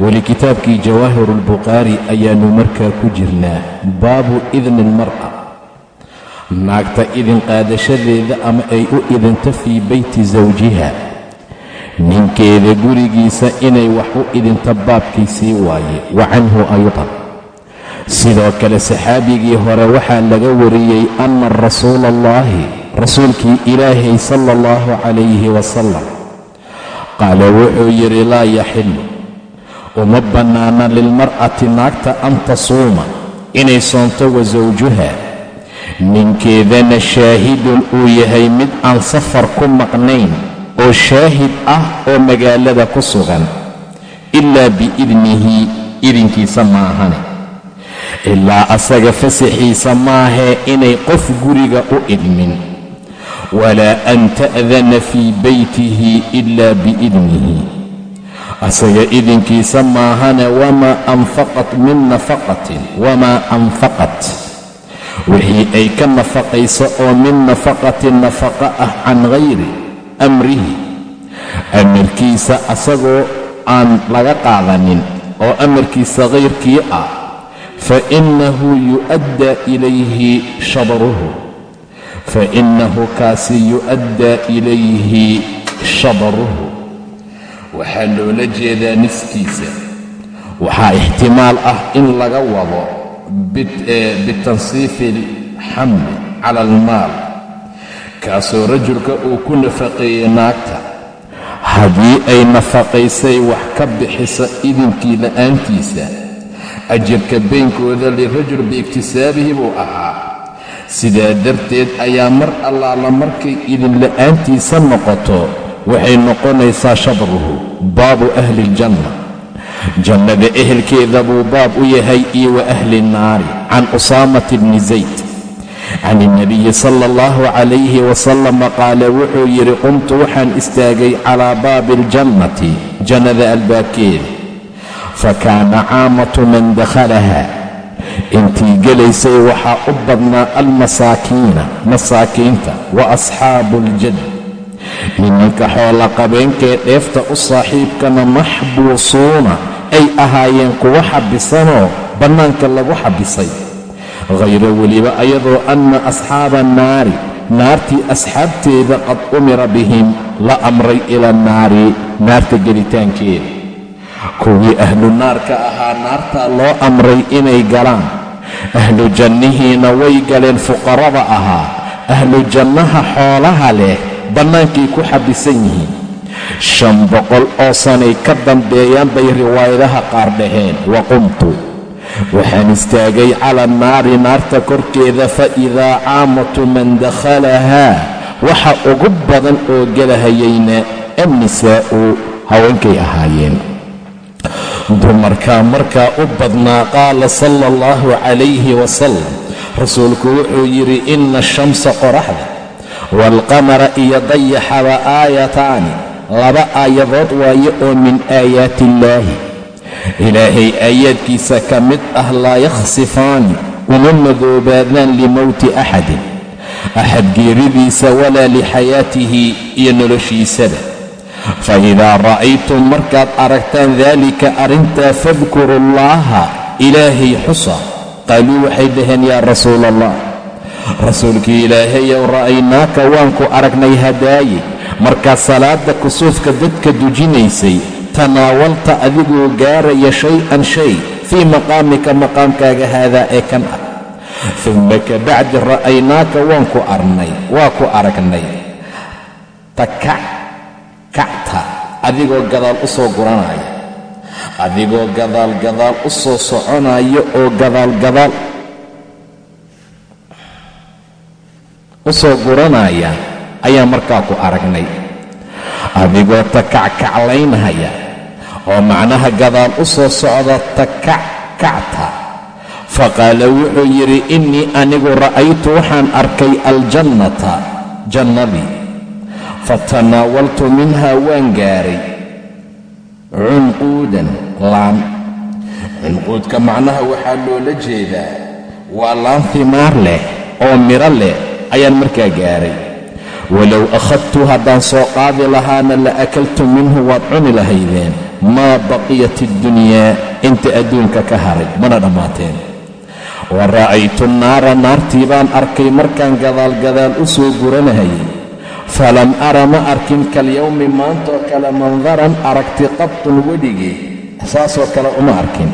weli kitaabkii jawaahir albukhaari ayaannu markaa ku jirnaa. Baabu idni almar'a naagta idin qaadashadeeda ama ay u idinto fii beyti sawjiha ninkeeda gurigiisa inay wax u idinto baabkiisii waaye. Wa canhu aydan. Sidoo kale saxaabigii hore waxaa laga wariyey anna rasuula allaahi rasuulkii ilaahay sala allahu calayhi wasalam qaala wuxuu yidhi laa yaxilu uma bannaana lilmar'ati naagta an tasuuma inay soonto wa sawjuha ninkeedana shaahidun uu yahay mid aan safar ku maqnayn oo shaahid ah oo magaalada ku sugan. Ilaa biidnihi idinkiisa maahane. Ilaa asaga fasaxiisa maahee inay qof guriga u idmin. Walaa an ta'dana fii baytihi ilaa biidnihi asaga idinkiisa maahane wamaa anfaqat min nafaqatin wamaa anfaqat. Wixii ay ka nafaqayso oo min nafaqatin nafaqa ah can hayri amrihi. Amarkiisa asagoo aan laga qaadanin oo amarkiisa hayrkii ah fa innahu yu'addaa ilayhi shadruhu fa innahu kaasi yu'addaa ilayhi shadruhu waxaa loola jeedaa niskiisa waxaa ixtimaal ah in laga wado bitansiifi alxamli cala almaal kaasoo rajulka uu ku nafaqeeyey naagta. Haddii ay nafaqaysay wax ka bixiso idinkii la'aantiisa ajarka baynkooda lirajul biiktisaabihi buu ahaa. Sidaa darteed ayaa mar allaala markay idin la'aantiisa noqoto waxay noqonaysaa shadruhu baabu ahli iljanna jannada ehelkeeda buu baab u yahay iyo wa ahli nnaari can usaamati bni zayd. Can ilnabiyi sala allahu calayhi wasalama qaala wuxuu yidhi qumtu waxaan istaagay calaa baabi aljannati jannada albaabkeeda. Fa kaana caamatu man dakhalaha. Intii gelaysay waxaa u badnaa almasaakiina masaakiinta wa asxaabu aljad nimanka xoola qabeenkee dheefta u saaxiibkana maxbuusuuna ay ahaayeen kuwa xabisanoo bannaanka lagu xabisay. Khayra weliba ayadoo anna asxaaba annaari naartii asxaabteeda qad umira bihim la amray ila annaari naarta gelitaankeeda. Kuwii ahlu naarka ahaa naartaa loo amray inay galaan. Ahlu jannihiina way galeen fuqarada ahaa. Ahlu jannaha xoolaha leh bannaankay ku xabisan yihiin. Shan boqol oo sanay ka dambeeyaan bay riwaayadaha qaar dhaheen. Wa qumtu. Waxaan istaagay cala annaari naarta korkeeda fa idaa caamatu man dakhalahaa waxa ugu badan oo gelahayayna annisaa'u haweenkay ahaayeen. Dumarkaa markaa u badnaa qaala sala allahu calayhi wasalam rasuulku wuxuu yidhi ina ashamsa qoraxda waalqamara iyo dayaxaba aayataani laba aayadood waaye oo min aayaati illaahi ilaahay aayaadkiisa ka mid ah laa yakhsifaani uma madoobaadaan limowti axadin axad geeridiisa walaa lixayaatihi iyo noloshiisaba fa idaa ra'aytum markaad aragtaan daalika arrintaa fadkuru allaaha ilaahay xusa qaaluu waxay dhaheen yaa rasuula allah rasuulkii ilaahayow ra'aynaaka waan ku aragnay hadaaye markaa salaadda kusuufka dadka dujinaysay tanaawalta adigoo gaaraya shay-an shay fii maqaamika maqaamkaaga haadaa ee kan ah. Uma kabacdi ra'aynaaka waan ku arnay waa ku aragnay. Takac kacta adigoo gadaal u soo guranaya adigoo gadaal gadaal u soo soconaya oo gadaal gadaal u soo guranaya ayaa markaa ku aragnay. Adigoo takackaclaynhaya oo macnaha gadaal u soo socda takackacta faqaala wuxuu yidhi innii anigu ra'aytu waxaan arkay aljannata jannadii. Fatanaawaltu minhaa waan gaaray. Cunquudan laan cunquudka macnaha waxaa loola jeedaa waa laan himaar leh oo midho leh ayaan markaa gaaray. Walow akhadtu haddaan soo qaadi lahaana la akaltu minhu waad cuni lahaydeen. Maa baqiyat iddunyaa inta adduunka ka haray mana dhammaateen wa ra'aytu naara naartii baan arkay markaan gadaalgadaal u soo guranahayay falam ara ma arkin kalyowmi maantoo kale mandaran aragti qadtun weligii saasoo kale uma arkin.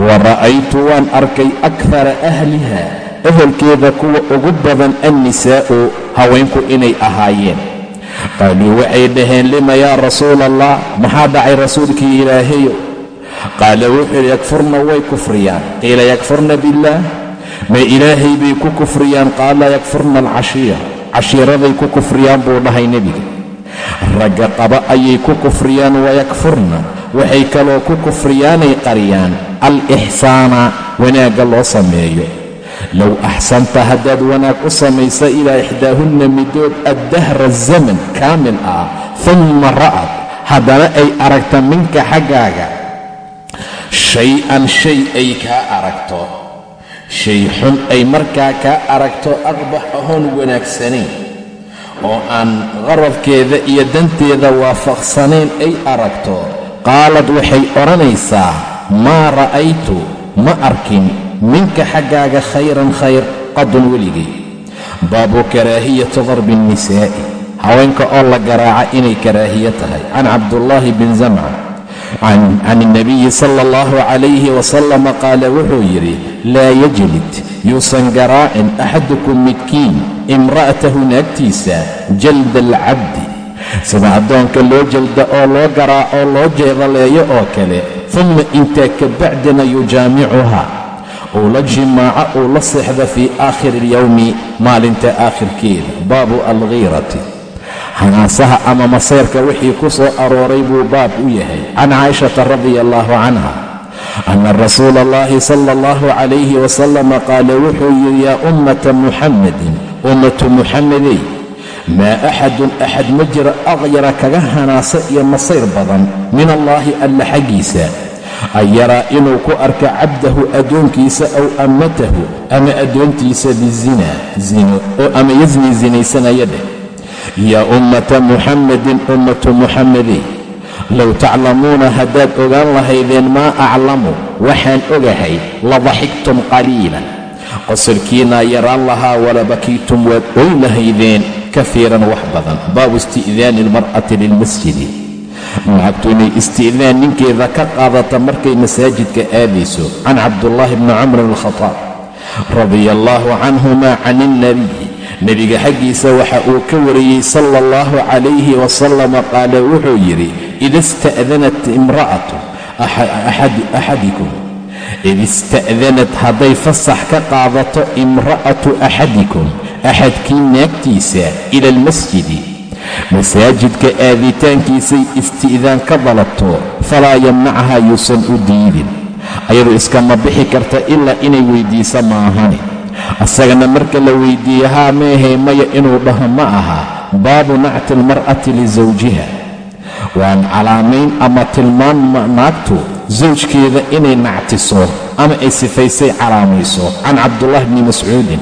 Wa ra'aytu waan arkay akara ahliha ehelkeeda kuwa ugu badan annisaa'u haweenku inay ahaayeen. Qaaluu waxay dhaheen lima yaa rasuula allah maxaa dhacay rasuulkii ilaahayo qaala wuxuu yidhi yakfurna way kufriyaan. Qiila yakfurna billaah may ilaahay bay ku kufriyaan. Qaala yakfurna alcashiira. Cashiiraday ku kufriyaan buu dhahay nebiga. Ragga qaba ayay ku kufriyaan wayakfurna waxay kaloo ku kufriyaanay qariyaan. Al-ixsaana wanaagga loo sameeyo low axsanta haddaad wanaag u samaysa ilaa ixdaahunna midood addahra zaman kaamil ah humma ra'ad haddana ay aragta minka xaggaaga. Shay-an shay ay kaa aragto shay xun ay markaa kaa aragto aqbax ahoon wanaagsanayn oo aan qarabkeeda iyo danteeda waafaqsanayn ay aragto. Qaalad waxay odhanaysaa maa ra'aytu? Ma arkin minka xaggaaga khayran khayr qadun weligay baabu karaahiyati darbi nnisaa'i haweenka oo la garaaca inay karaahiyo tahay. Can cabdullaahi bin zamca can ilnabiyi sala allahu calayhi wasalama qaala wuxuu yidhi laa yajlid yuusan garaacin axadukum midkiin imra'atahu naagtiisa jalda alcabdi. Sida addoonka loo jalda oo loo garaaco loo jeedaleeyo oo kale humma intaa ka bacdina yujaamicuha uu la jimaaco uu la seexda fii aakhiri alyowmi maalinta aakhirkeeda baabu alghiirati. Hanaasaha ama masayrka wixii ku soo arooray buu baab u yahay. Can caaishata radia allaahu canha ana rasuula allahi sala allahu calayhi wasalama qaala wuxuu yidhi yaa ummata muxammadin ummatu muxammadey maa axadun axad ma jiro aqyara kaga hanaasa iyo masayr badan min allaahi alla xaggiisa an yaraa inuu ku arko cabdahu addoonkiisa aw ammatahu ama addoontiisa bizina zino ama yasni sinaysanaya dheh. Yaa ummata muxammadin ummatu muxammadey low taclamuuna haddaad ogaan lahaydeen maa aclamu waxaan ogahay ladaxigtum qaliilan qosolkiinaa yaraan lahaa walabakiitum waad oy lahaydeen kafiiran wax badan. Baabu isti'daani almar'ati lilmasjidi naagtu inay isti'daan ninkeeda ka qaadata markay masaajidka aadayso can cabdullaahi bni camrin alkhataab radia allaahu canhuma can ilnabiy nebiga xaggiisa waxa uu ka wariyey sala allahu calayhi wasalama qaala wuxuu yidhi ida ista'danat imra'atu axadikum. Id ista'danat hadday fasax ka qaadato imra'atu axadikum. Axadkii naagtiisa ila almasjidi masaajidka aaditaankiisay isti'daan ka dalabto falaa yamnachaa yuusan u diidin. Ayadu iskama bixi karta ilaa inay weyddiisa maahane asagana marka la weyddiiye haa meehee maya inuu dhaho ma aha. Baabu nacti almar'ati lisawjiha waan calaamayn ama tilmaan naagtu sawjkeeda inay nactiso ama ay sifaysay calaamayso can cabdullaahi bni mascuudin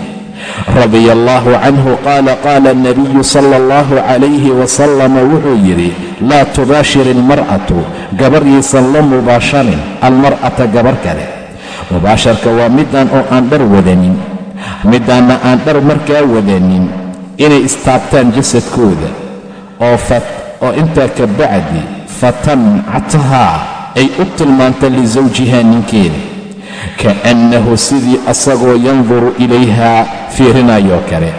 radia allaahu canhu qaala qaala alnabiyu sala allahu calayhi wasalama wuxuu yidhi laa tubaashir ilmar'atu gabar yaysan la mubaasharin almar'ata gabar kale. Mubaasharka waa midaan oo aan dhar wadanin midaanna aan dhar markaa wadanin inay istaabtaan jasadkooda. Oo intaa ka bacdi fatancathaa ay u tilmaanta lisawjiha ninkeeda kaannahu sidii asagoo yanduru ilayha fiirinayoo kale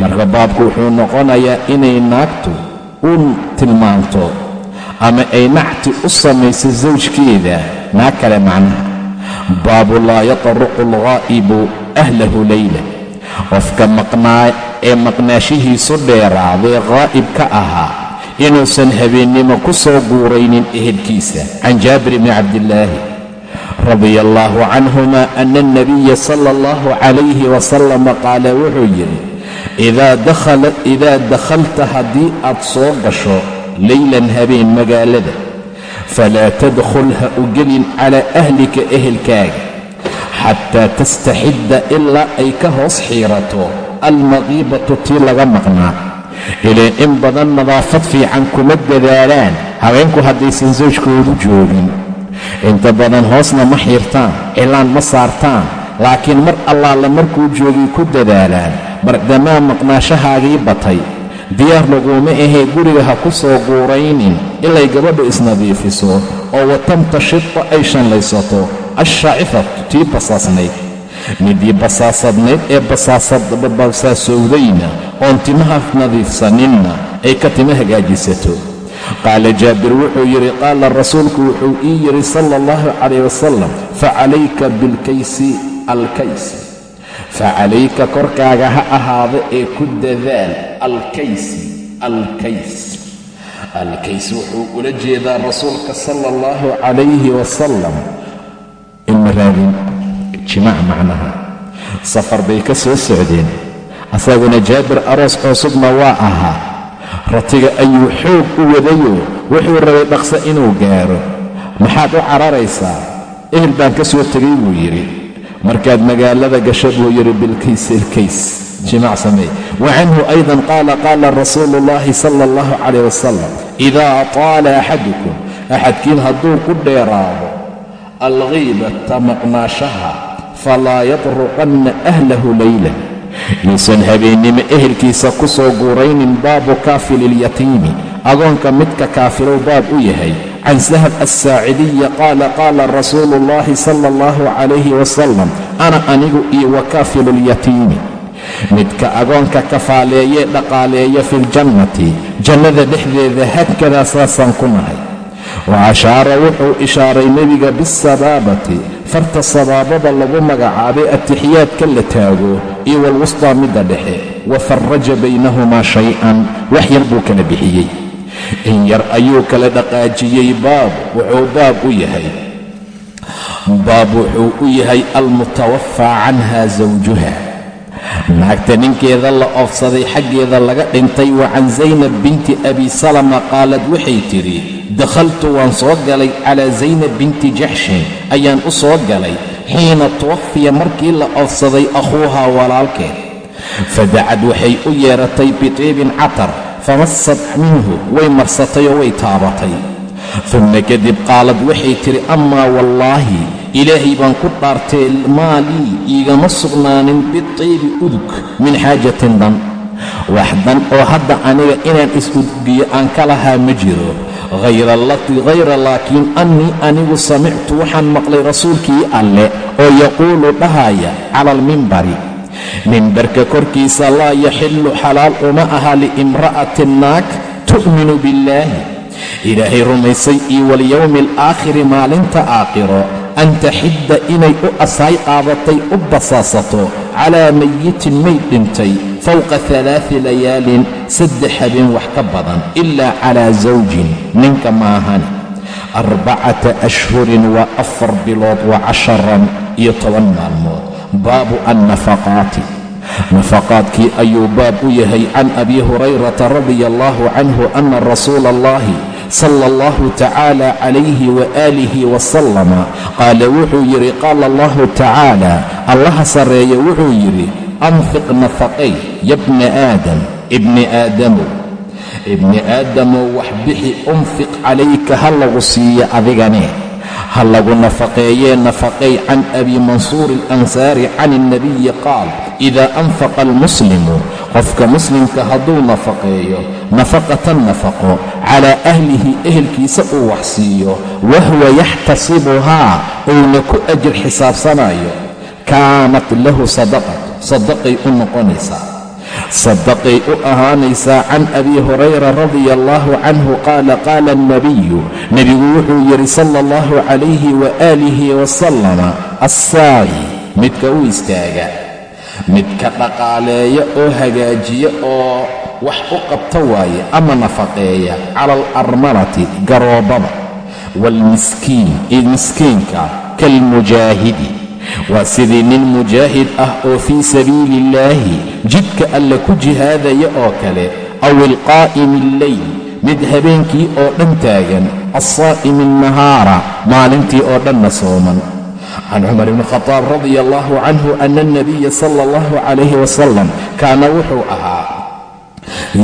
marka baabku wuxuu noqonayaa inay naagtu u tilmaanto ama ay nacti u samayso sawjkeeda naag kale macnaha. Baabu laa yataruqu alghaa'ibu ahlahu leyla qofka maqnaa ee maqnaashihiisu dheeraadee ghaa'ib ka ahaa inuusan habeennimo ku soo guuraynin ehelkiisa. Can jaabir bni cabdillaahi radia allaahu canhuma ana alnabiya sala allahu calayhi wasalama qaala wuxuu yidhi idaa dakhalta haddii aad soo gasho leylan habeen magaalada falaa tadkhul ha u gelin calaa ahlika ehelkaaga xataa tastaxidda ilaa ay ka hoos xiirato almaqiibatu tii laga maqnaa. Ileen in badan nadaafad fiican kuma dadaalaan habeenku haddaysan sawjkoodu joogin inta badan hoosna ma xiirtaan cilaan ma saartaan. Laakiin mar allaale markuu joogay ku dadaalaan bardamaa maqnaashahaagii batay. Diyaar laguuma ahee guriga ha ku soo guuraynin ilay gabadhu isnadiifiso oo watamtashidqa ay shanlaysato. Ashaacifatu tii basaasnayd. Midii basaasadnayd ee basaasowdayna oon timaha nadiifsaninna ay ka tima hagaajisato qaala jaabir wuxuu yidhi qaala rasuulku wuxuu ii yidhi sala allahu calayh wasalam facalayka bilkaysi alkays facalayka korkaaga ha ahaado ee ku dadaal alkaysi alkays. Alkays wuxuu ula jeedaa rasuulka sala allahu calayhi wasalam ilma raadin jimaac macnaha. Safar bay ka soo socdeen. Asaguna jaabir aroos coosubna waa ahaa ratiga ayuu xoog u wadayo wuxuu rabay dhaqso inuu gaaro. Maxaad u cararaysaa? Ehel baan ka soo tegay buu yidhi. Markaad magaalada gasho buu yidhi bilkays ilkays jimaac samee wa canhu aydan qaala qaala rasuulu ullaahi sala allahu calayh wasalam idaa taala axadukum. Axadkiin hadduu ku dheeraado alghiibata maqnaashaha falaa yatruqanna ahlahu leylan yuusan habeennimo ehelkiisa ku soo guuraynin baabu kaafililyatiimi agoonka midka kaafilow baab u yahay. Can sahab assaacidiya qaala qaala rasuulu ullaahi sala allahu calayhi wasalam ana anigu iyo wa kaafilulyatiimi midka agoonka kafaaleeyee dhaqaaleeya filjannati jannada dhexdeeda haadkadaa saasaan ku nahay. Wa ashaara wuxuu ishaaray nebiga bisabaabati farta sabaabada lagu magacaabay atixiyaadka la taago iyo walwustaa midda dhexe wa faraja baynahumaa shay-an wax yar buu kala bixiyey. In yar ayuu kala dhaqaajiyey baab wuxuu baab u yahay. Baab wuxuu u yahay almutawafaa canha zawjuha naagta ninkeeda la oofsaday xaggeeda laga dhintay wa can zaynab binti abi salama qaalad waxay tidhi dakhaltu waan soo galay calaa zaynab binti jaxshin ayaan u soo galay xiina tuwafiya markii la oofsaday akhuuhaa walaalkeed fadacad waxay u yeeratay bitiibin catar famassad minhu way marsatay oo way taabatay dumma kadib qaalad waxay tidhi amaa wallaahi ilaahay baan ku dhaartee maa lii iigama sugnaanin bitiibi udug min xaajatin dan wax dan oo hadda aniga inaan is-udgiyo aan ka lahaa ma jiro. Hayra laakiin annii anigu samictu waxaan maqlay rasuulkii alle oo yaquulu dhahaya cala almimbari mimbarka korkiisa laa yaxillu xalaal uma aha liimra'atin naag tu'minu billaahi ilaahay rumaysay iyo walyowmi alaakhiri maalinta aakhiro an taxidda inay u asaay qaadatay u basaasato calaa mayitin mayd dhintay fowqa alaai layaalin saddex habeen wax ka badan ilaa calaa zawjin ninka maahani arbacata ashhurin waa afar bilood wa casharan iyo toban maalmood. Baabu annafaqaati nafaqaadkii ayuu baab u yahay can abi hurayrata radia allahu canhu ana rasuula allahi sala allahu tacaala calayhi waaalihi wasalama qaala wuxuu yidhi qaala allahu tacaala allaha sarreeye wuxuu yidhi anfiq nafaqay yabna aadam ibni aadamow ibni aadamow wax bixi unfiq calayka ha lagu siiyo adigane ha lagu nafaqeeyee nafaqay can abi mansuur alansaari can ilnabiyi qaal idaa anfaqa almuslimu qofka muslimka hadduu nafaqeeyo nafaqatan nafaqo calaa ahlihi ehelkiisa uu wax siiyo wahuwa yaxtasibuhaa uuna ku ajir xisaabsanayo kaanat lahu sadaqatu sadaqay u noqonaysaa sadaqay u ahaanaysaa can abi hurayra radia allahu canhu qaala qaala alnabiyu nebigu wuxuu yidhi sala allahu calayhi waaalihi wasalama assaayi midka u istaaga midka dhaqaaleeya oo hagaajiya oo wax u qabta waaye ama nafaqeeya cala alarmalati garoobada waalmiskiin miskiinka kaalmujaahidi waa sidii nin mujaahid ah oo fii sabiili illaahi jidka alle ku jihaadaya oo kale aw ilqaa'imi alleyl mid habeenkii oo dhan taagan alsaa'imi annahaara maalintii oo dhanna sooman. Can cumar bni khadaab radia allahu canhu ana alnabiya sala allahu calayhi wasalam kaana wuxuu ahaa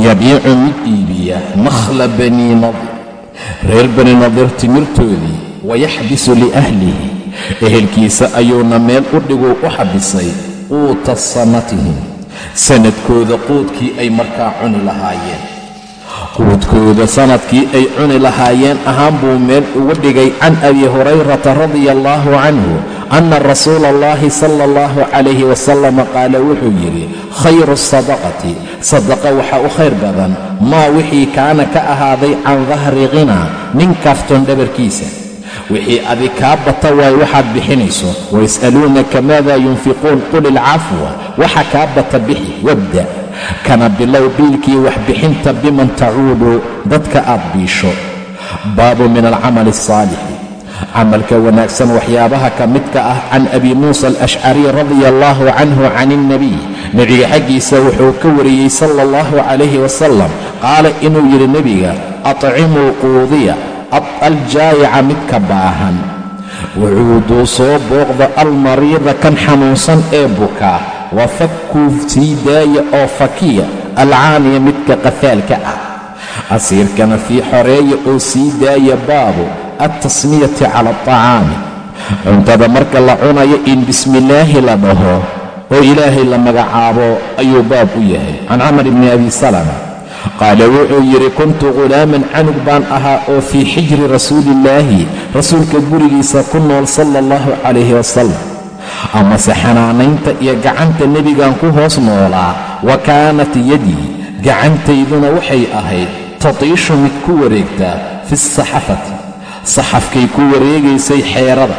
yabiicu mid iibiya nakhla banii nadir. Reer bani nadir timirtoodii wayaxbisu liahlihi ehelkiisa ayuuna meel u dhiguu u xabisay quuta sanatihim sanadkooda quudkii ay markaa cuni lahaayeen. Quudkooda sannadkii ay cuni lahaayeen ahaan buu meel ugu dhigay can abi hurayrata radia allaahu canhu anna rasuula allahi sala allahu calayhi wasalam qaala wuxuu yidhi khayru sadaqati sadaqa waxaa u khayr badan. Maa wixii kaana ka ahaaday can dahri ghinaa nin kaaftoon dhabarkiisa wixii adi kaa bata waaye waxaad bixinayso wayas'aluunaka maada yunfiquun qul ilcafwa waxa kaa bata bixi wabda. Kana bilow biilkii waxbixinta biman tacuudu dadka aad biisho. Baabu min alcamali asaalixi. Camalka wanaagsan waxyaabaha ka midka ah can abi muusa alashcari radia allahu canhu can ilnabiy nebiga xaggiisa wuxuu ka wariyey sala allahu calayhi wasalam qaala inuu yidhi nebiga atcimuu quudiya aljaayica midka baahan. Wucuuduu soo booqda almariida kan xanuunsan ee bukaa wa sii daaya oo fakiya alcaaniya midka qafaalka ah. Asiirkana fii xoreeya oo sii daaya baabu altasmiyati cala alطacaami cuntada marka la cunayo in bismillaahi la dhaho oo ilaahay la magacaabo ayuu baab u yahay. Can camar bni abi salama qaala wuxuu yidhi kuntu ghulaaman canug baan ahaa oo fii xijri rasuuliillaahi rasuulka gurigiisa ku nool sala allahu calayhi wasalam amase xanaanaynta iyo gacanta nebigan ku hoos noolaa wa kaanat yadii gacantayduna waxay ahayd tatiishu mid ku wareegtaa fi saxafati saxafkay ku wareegaysay xeerada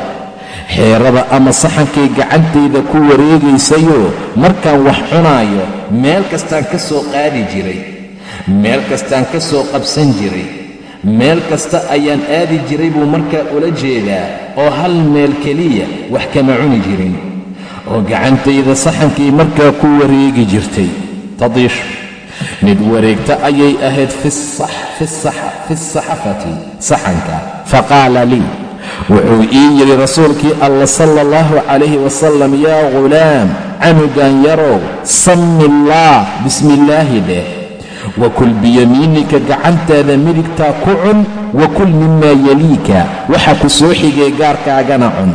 xeerada ama saxankay gacantayda ku wareegaysayoo markaan wax cunaayo meel kastaan ka soo qaadi jiray meel kastaan ka soo qabsan jiray. Meel kasta ayaan aadi jiray buu markaa ula jeedaa oo hal meel keliya wax kama cuni jirin. Oo gacantayda saxankay markaa ku wareegi jirtay. Tadiishu mid wareegta ayay ahayd fi saxafati saxanka. Faqaala lii wuxuu ii yidhi rasuulkii alla sala allahu calayhi wasalam yaa ghulaam canugan yarow sammi illaah bismillaahi dheh wakul biyamiinika gacantaada midigtaa ku cun wakul mimaa yaliika waxa ku soo xigay gaarkaagana cun.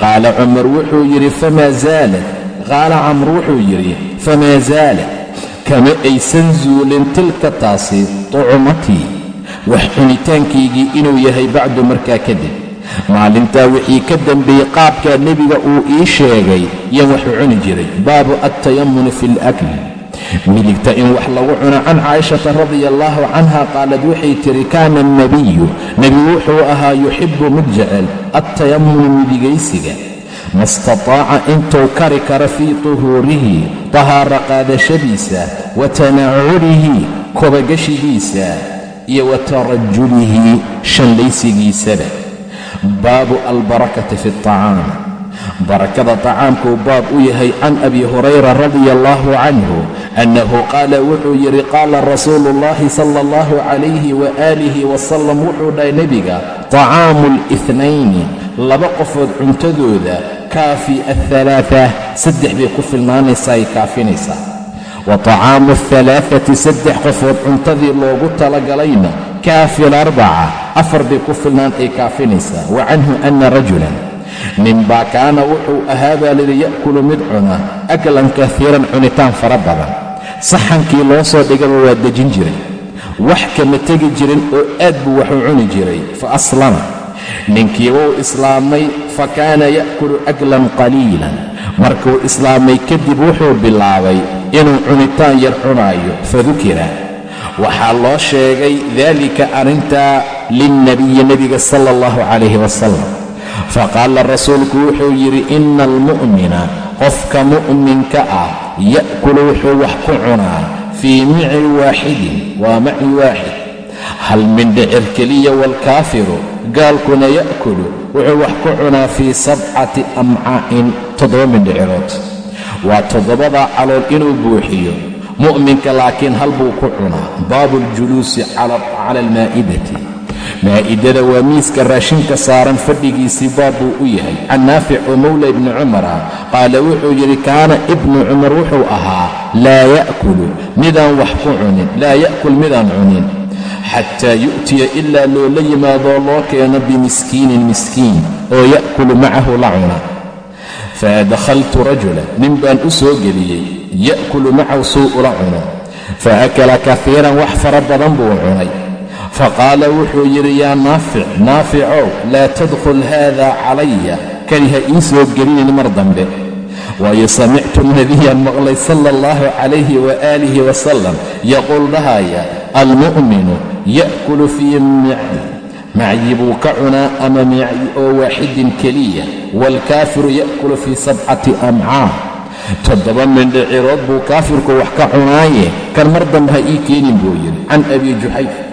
Qaala cumar wuxuu yidhi famaa zaalat? Qaala camr wuxuu yidhi famaa zaalat? Kama aysan zuulin tilka taasi tucmatii. Wax cunitaankaygii inuu yahay bacdu markaa kadib maalintaa wixii ka dambeeyey qaabkaa nebiga uu ii sheegay yan waxuu cuni jiray. Baabu altayamuni fi alakli midigta in wax lagu cuno can caaishata radia allaahu canha qaalad waxay tidhi kaana alnabiyu nebigu wuxuu ahaa yuxibbu mid jecel altayamunu midigaysiga. Ma istataaca intuu kari karo fii tuhuurihi tahaaro qaadashadiisa wa tanacurihi kobagashigiisa iyo wa tarajulihi shallaysigiisaba baabu albarakati fi alطacaam barakada tacaamkuu baab u yahay can abi hurayra radi allaahu canhu annahu qaala wuxuu yidhi qaala rasuulu ullaahi sala allahu calayhi waaalihi wasalam wuxuu dhahay nebiga tacaamu lithnayni laba qofood cuntadooda kaafi alhalaaa saddex bay ku filnaanaysaa ay kaafinaysaa. Wa tacaamu alhalaaati saddex qofood cuntadii loogu talagalayna kaafi alarbaca afar bay ku filnaan ay kaafinaysaa. Wa canhu ana rajulan ninbaa kaana wuxuu ahaa baa layidhi ya'kulu mid cuna aklan kaiiran cunitaan fara badan. Saxankii loo soo dhigaba waa dejin jiray. Wax kama tegi jirin oo aad buu waxuu cuni jiray. Fa aslama. Ninkii wuu islaamay fa kaana ya'kulu aklan qaliilan. Markuu islaamay kadib wuxuu bilaabay inuu cunitaan yar cunaayo. Fadukira waxaa loo sheegay daalika arrintaa lilnabiyi nebiga sala allahu calayhi wasalam faqaala rasuulku wuxuu yidhi ina almu'mina qofka mu'minka ah ya'kulu wuxuu wax ku cunaa fii mici waaxidin waa maci waaxid. Hal mindhicir keliya waalkaafiru gaalkuna ya'kulu wuxuu wax ku cunaa fii sabcati amcaa'in toddoba mindhicirood. Waa toddobadaa calool inuu buuxiyo mu'minka laakiin hal buu ku cunaa baabu aljuluusi cala almaa'idati maa'idada waa miiska raashinka saaran fadhigiisii baab buu u yahay. Can naafic oo mowla ibni cumara qaala wuxuu yidhi kaana ibnu cumar wuxuu ahaa laa ya'kulu midaan wax ku cunin laa ya'kul midaan cunin xataa yu'tiya ilaa loola yimaadoo loo keeno bimiskiinin miskiin oo ya'kulu macahu la cuna. Faadkhaltu rajula nin baan u soo geliyey ya'kulu macahu suu ula cuno faakala kafiiran wax fara badan buu cunay faqaala wuxuu yidhi yaa naafic naaficow laa tadkhul haada calaya kani ha ii soo gelinin mar dambe waayo samictu nabiyaan maqlay sala allahu calayhi waaalihi wasalam yaquul dhahaya almu'minu ya'kulu fii macyi buu ka cunaa ama micyi oo waaxidin keliya waalkaafiru ya'kulu fii sabcati amcaa toddoba mindhicirood buu kaafirku wax ka cunaaye kan mar dambe ha ii keenin buu yidhi can abi juxayf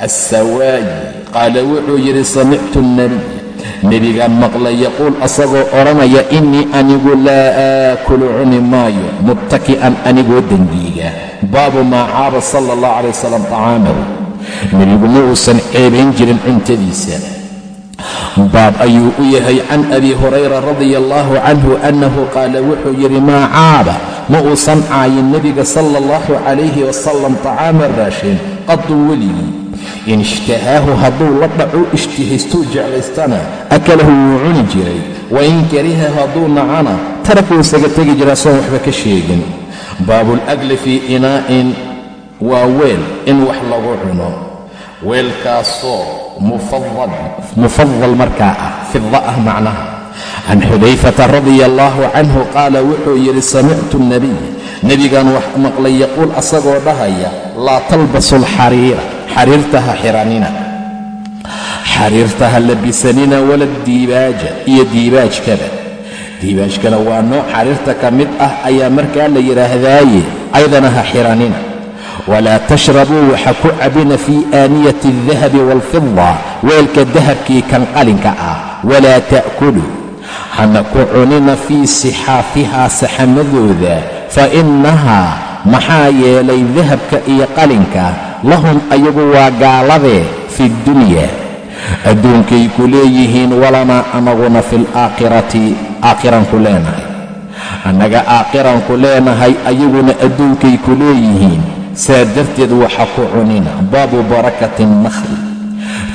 assawaayi qaala wuxuu yidhi samictu nabiy nebigaan maqlay yaquul asagoo odhanaya innii anigu laa aakulu cuni maayo muttaki'an anigoo dembiiga baabu maa caaba sala allah calay wasalam nebigu ma uusan ceebayn jirin cuntadiisa baab ayuu u yahay can abi hurayra radia allahu canhu annahu qaala wuxuu yidhi maa caaba ma uusan caayin nebiga sala allahu calayhi wasalam tacaama raashin qadun weligii in ishtahaahu hadduu la dhacu ishtihaystuu jeclaystana. Akalahu wuu cuni jiray. Wa in kariha hadduu nacana tarakuu isaga tegi jiraa soon waxba ka sheegin. Baabulakli fii inaa'in waa weel in wax lagu cuno. Weelkaasoo mufadal markaa ah fida ah macnaha. Can xudayfata radia allaahu canhu qaala wuxuu yidhi samictu nabiy nebigaan wax maqlay yaquul asagoo dhahaya laa talbasu alxariira. Xariirta ha xiranina. Xariirta ha labisanina wala diibaaja iyo diibaajkaba diibaajkana waa nooc xariirta ka mid ah ayaa markaa la yidhaahdaaye aydana ha xiranina. Walaa tashrabuu waxa ku cabina fii aaniyati aldahabi waalfida weelka dahabkii kan qalinka ah walaa ta'kuluu hana ku cunina fii sixaafihaa saxamadooda fa innahaa maxaa yeelay dahabka iyo qalinka lahum ayagu waa gaaladee fi dunya adduunkay ku leeyihiin walanaa anaguna fi alaakhirati aakhiraan ku leenahay annaga aakhiraan ku leenahay ayaguna adduunkay ku leeyihiin saa darteed waxa ku cunina baabu barakati nakhli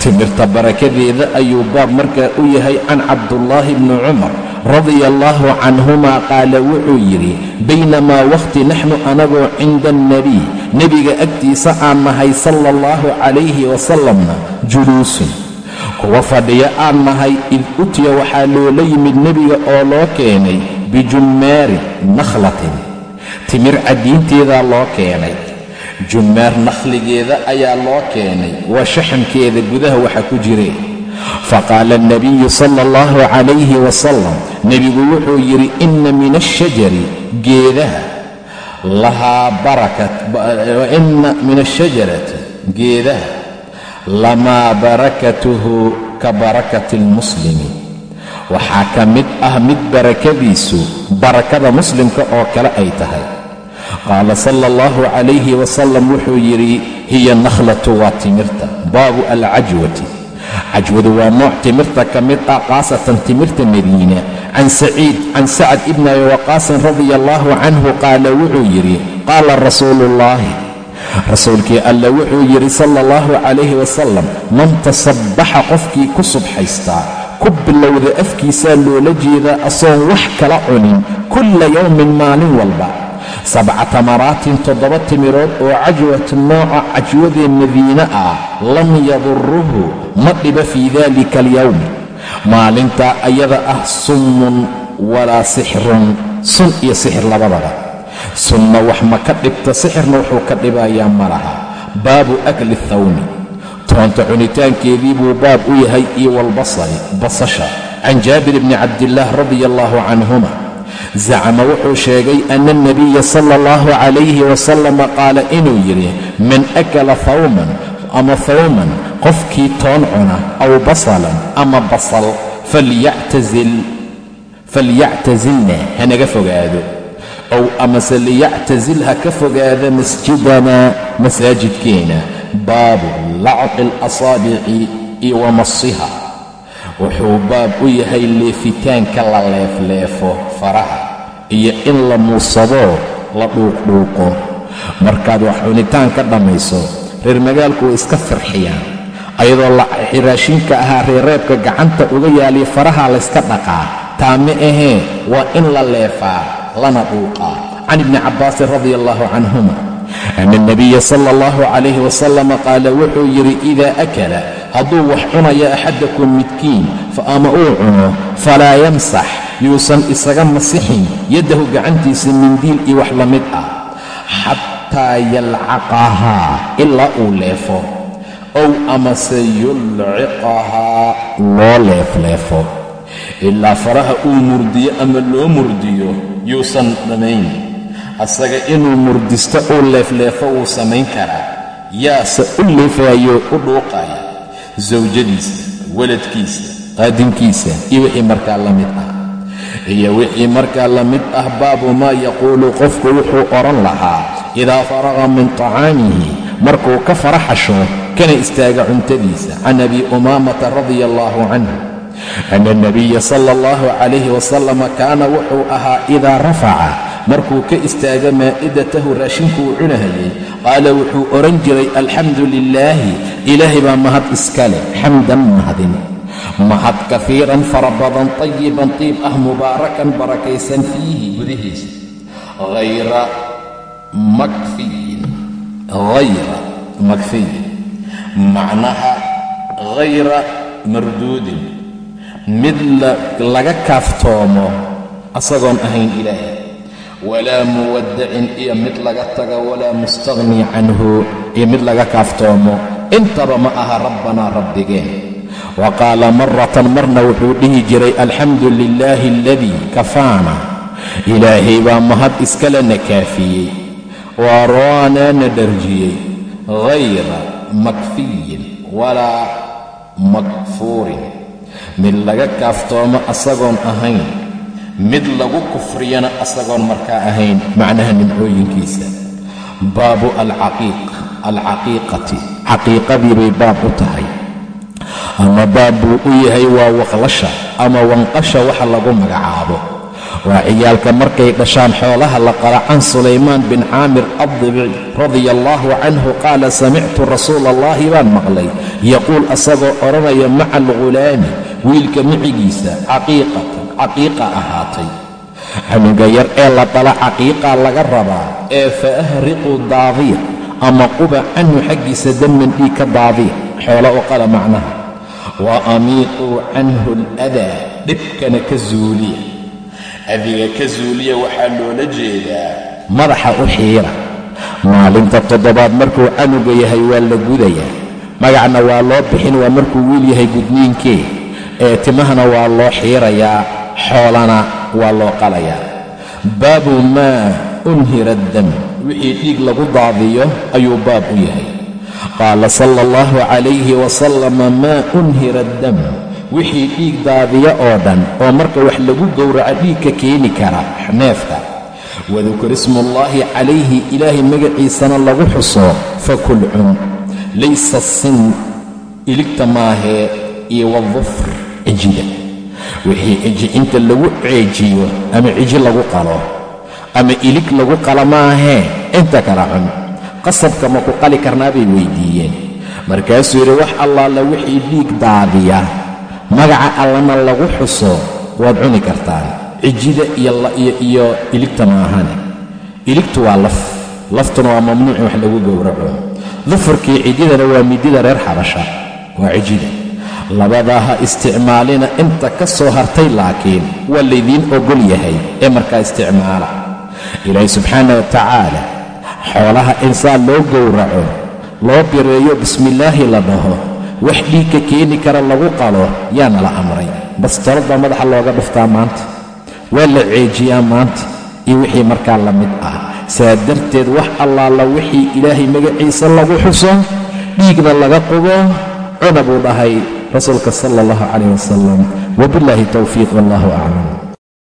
timirta barakadeeda ayuu baab markaa u yahay can cabdullaahi bni cumar radia allaahu canhumaa qaala wuxuu yidhi baynamaa wakhti naxnu anagoo cinda alnebiy nebiga agtiisa aan nahay sala allahu calayhi wasalamna juluusun. Kuwa fadhiya aan nahay id utiya waxaa loola yimid nebiga oo loo keenay bijummaari nakhlatin. Timir caddiinteedaa loo keenay. Jummaar nakhligeeda ayaa loo keenay. Waa shaxamkeeda gudaha waxa ku jireen faqaala alnabiyu sala allahu calayhi wasalam nebigu wuxuu yidhi inna min ashajari geedaha lahaa barainna min ashajarati geedaha lamaa barakatuhu ka barakati almuslimi waxaa ka mid ah mid barakadiisu barakada muslimka oo kale ay tahay. Qaala sala allahu calayhi wasalam wuxuu yidhi hiya nakhlatu waa timirta baabu alcajwati. Cajwadu waa nooc timirta ka mid ah khaasatan timirta madiina can saciid can sacad ibni abi waqaasin radia allahu canhu qaala wuxuu yidhi qaala rasuulu ullaahi rasuulkii alla wuxuu yidhi sala allahu calayhi wasalam man tasabbaxa qofkii ku subxaystaa ku bilowda afkiisaa loola jeedaa asoon wax kala cunin kulla yowmin maalin walba sabca tamaraatin toddoba timirood oo cajwat nooca cajwadee madiine ah lam yaduruhu ma dhiba fii daalika alyowm maalintaa ayada ah summun walaa sixrun sun iyo sixir labadaba. Sunna wax ma ka dhibta sixirna wuxuu ka dhibayaa ma laha. Baabu akli thawmi. Toonta cunitaankeedii buu baab u yahay iyo walbasari basasha. Can jaabir bni cabdillaah radia allaahu canhuma zacama wuxuu sheegay ana alnabiya sala allahu calayhi wasalama qaala inuu yidhi man akala thawman ama thawman qofkii toon cuna aw basalan ama basal falyactasilna hanaga fogaado. Ow amase liyactasil ha ka fogaada masjidanaa masaajidkeena baabu lacqi alasaabici iyo wa masiha wuxuu baab u yahay leefitaanka la leefleefo faraha iyo in la muusadoo la dhuuqdhuuqo. Markaad wax cunitaan ka dhammayso reer magaalku way iska firxiyaan ayadoo raashinka ahaa reereebka gacanta uga yaaliya faraha layska dhaqaa taa ma ahee waa in la leefaa lana dhuuqaa. Can ibni cabbaasin radia allahu canhuma ana alnabiya sala allahu calayhi wasalama qaala wuxuu yidhi idaa akala hadduu wax cunaya axadakum midkiin fa ama uu cuno falaa yamsax yuusan isaga masixin yaddahu gacantiisa mindiil iyo wax la mid ah xataa yalcaqahaa ilaa uu leefo ow amase yulciqahaa loo leefleefo. ilaa faraha uu murdiyo ama loo murdiyo yuusan dhammayn asaga inuu murdisto uu leefleefo wuu samayn karaa yaase u leefaayo u dhuuqaya sawjadiisa waladkiisa qaadinkiisa iyo wixii markaa la mid ah iyo wixii markaa la mid ah baabu maa yaquulu qofku wuxuu odhan lahaa idaa faraqa min tacaamihi markuu ka faraxasho kana istaaga cuntadiisa. Can abi umaamata radia allahu canhu ana alnabiya sala allahu calayhi wasalama kaana wuxuu ahaa idaa rafaca markuu ka istaaga maa'idatahu raashinku uu cunahayay qaala wuxuu odhan jiray alxamdu lilaahi ilaahay baa mahad iska leh xamdan mahadin. Mahad kafiiran fara badan tayiban tiib ah mubaarakan barakaysan fiihi gudihiisa hayra makfiyin. Hayra makfiyin macnaha hayra marduudin. Mid laga kaaftoomo asagoon ahayn ilaahay. Walaa muwaddacin iyo mid laga taga walaa mustaqni canhu iyo mid laga kaaftoomo. Intaba ma aha rabbanaa rabbigeen. Wa qaala maratan marna wuxuu dhihi jiray alxamdu lilaahi aladii kafaana. Ilaahay baa mahad iskalena kaafiyey waa roanaana dharjiyey. Hayra makfiyin walaa makfuurin. Mid laga kaaftoomo asagoon ahayn mid lagu kufriyana asagoon markaa ahayn macnaha nimcooyinkiisa. Baabu alcaqiiqati. Xaqiiqadii bay baab u tahay. Ama baab buu u yahay waa waqlasha ama wanqasha waxa lagu magacaabo waa ciyaalka markay dhashaan xoolaha la qala can sulaymaan bin caamir addibici radia allaahu canhu qaala samictu rasuula allahi baan maqlay. Yaquul asagoo odhanaya maca alghulaami wiilka micigiisa caqiiqatan caqiiqa ahaatay. Canuga yar ee la dhala caqiiqaa laga rabaa ee fa ahriquu daadiya ama quba canhu xaggiisa daman dhiig ka daadiya xoolo u qala macnaha wa amiiquu canhu aladaa dhibkana ka zuuliya adiga ka zuuliya waxaa loola jeedaa. Madaxa u xiira. Maalinta toddobaad markuu canuga yahay waa la gudayaa magacna waa loo bixin waa markuu wiil yahay gudniinkee ee timahana waa loo xiirayaa xoolana waa loo qalayaa baabu maa unhira addam wixii dhiig lagu daadiyo ayuu baab u yahay. Qaala sala allahu calayhi wasalama maa unhira addam wixii dhiig daadiya oo dhan oo marka wax lagu gowraco dhiigka keeni kara neefka wadukir ismuullaahi calayhi ilaahay magaciisana lagu xuso fakul cun. Laysa sin iligta maahee iyo wadufr cijida. Wixii ciji inta lagu ceejiyo ama ciji lagu qalo ama ilig lagu qalo maahee inta kala cun qasabka ma ku qali karnaa bay weyddiiyeen markaasuu yidhi wax allaala wixii dhiig daadiya magaca allana lagu xuso waad cuni kartaan cijida iyo iligta maahane iligtu waa laf. Laftuna waa mamnuuci wax lagu gowraco. Dufurkii cijidana waa midida reer xabasha. Waa cijida labadaa ha isticmaalina inta ka soo hartay laakiin waa laydiin ogol yahay ee markaa isticmaala. Ilaahi subxaana wa tacaala xoolaha insaan loo gowraco loo bireeyo bismillaahi la dhaho wax dhiigka keeni kara lagu qalo yaana la amray. Bastarad baa madaxa looga dhuftaa maanta. Waa la ceejiyaa maanta. Iyo wixii markaa la mid ah. Saa darteed wax allaala wixii ilaahay magaciisa lagu xuso dhiigna laga qubo cuna buu dhahay rasuulka sala allahu calayh wasalam wabilaahi towfiiq wallahu aclam